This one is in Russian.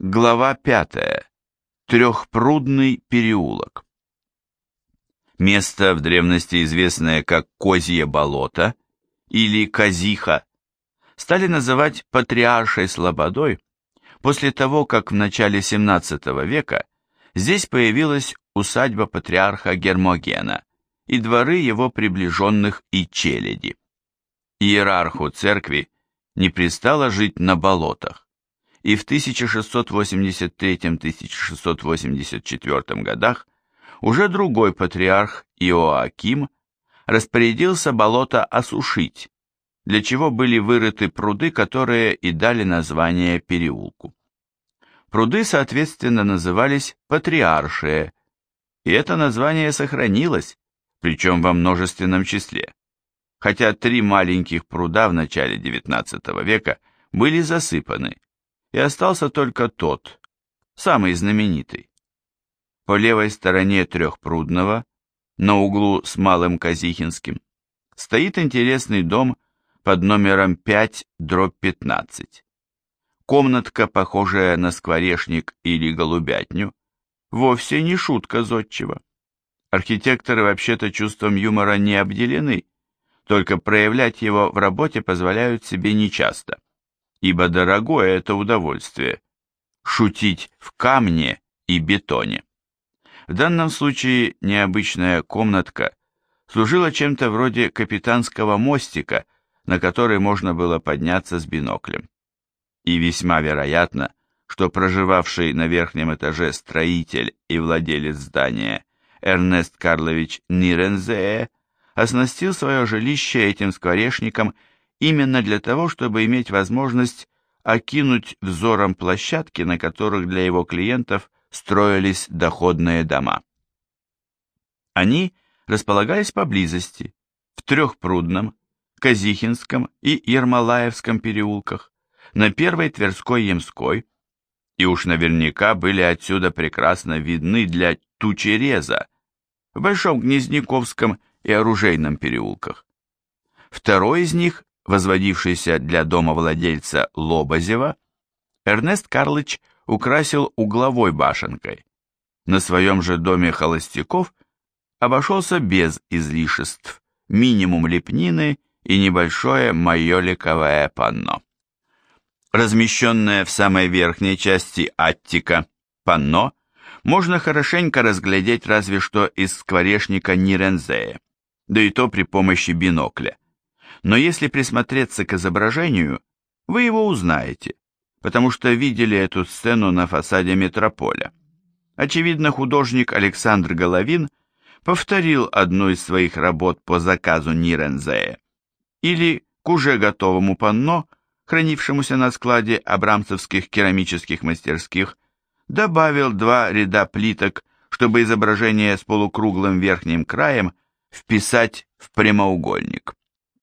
Глава пятая. Трехпрудный переулок. Место в древности известное как Козье болото или Казиха стали называть Патриаршей Слободой после того, как в начале XVII века здесь появилась усадьба патриарха Гермогена и дворы его приближенных и челяди. Иерарху церкви не пристало жить на болотах, и в 1683-1684 годах уже другой патриарх Иоаким распорядился болото осушить, для чего были вырыты пруды, которые и дали название переулку. Пруды, соответственно, назывались Патриаршие, и это название сохранилось, причем во множественном числе, хотя три маленьких пруда в начале XIX века были засыпаны, и остался только тот, самый знаменитый. По левой стороне Трехпрудного, на углу с Малым Казихинским, стоит интересный дом под номером 5, дробь 15. Комнатка, похожая на скворечник или голубятню, вовсе не шутка зодчего. Архитекторы вообще-то чувством юмора не обделены, только проявлять его в работе позволяют себе нечасто, ибо дорогое это удовольствие – шутить в камне и бетоне. В данном случае необычная комнатка служила чем-то вроде капитанского мостика, на который можно было подняться с биноклем. И весьма вероятно, что проживавший на верхнем этаже строитель и владелец здания Эрнест Карлович Нирензее оснастил свое жилище этим скворечником именно для того, чтобы иметь возможность окинуть взором площадки, на которых для его клиентов строились доходные дома. Они располагались поблизости, в Трехпрудном, Казихинском и Ермолаевском переулках, на Первой Тверской Ямской, и уж наверняка были отсюда прекрасно видны для Тучереза, в Большом Гнездниковском и Оружейном переулках. Второй из них, возводившийся для дома владельца Лобозева, Эрнест Карлыч украсил угловой башенкой. На своем же доме холостяков обошелся без излишеств, минимум лепнины и небольшое майоликовое панно. Размещенное в самой верхней части аттика панно можно хорошенько разглядеть разве что из скворечника Нирензея, да и то при помощи бинокля. Но если присмотреться к изображению, вы его узнаете, потому что видели эту сцену на фасаде метрополя. Очевидно, художник Александр Головин повторил одну из своих работ по заказу Нирензея, или к уже готовому панно, хранившемуся на складе абрамцевских керамических мастерских, добавил два ряда плиток, чтобы изображение с полукруглым верхним краем вписать в прямоугольник.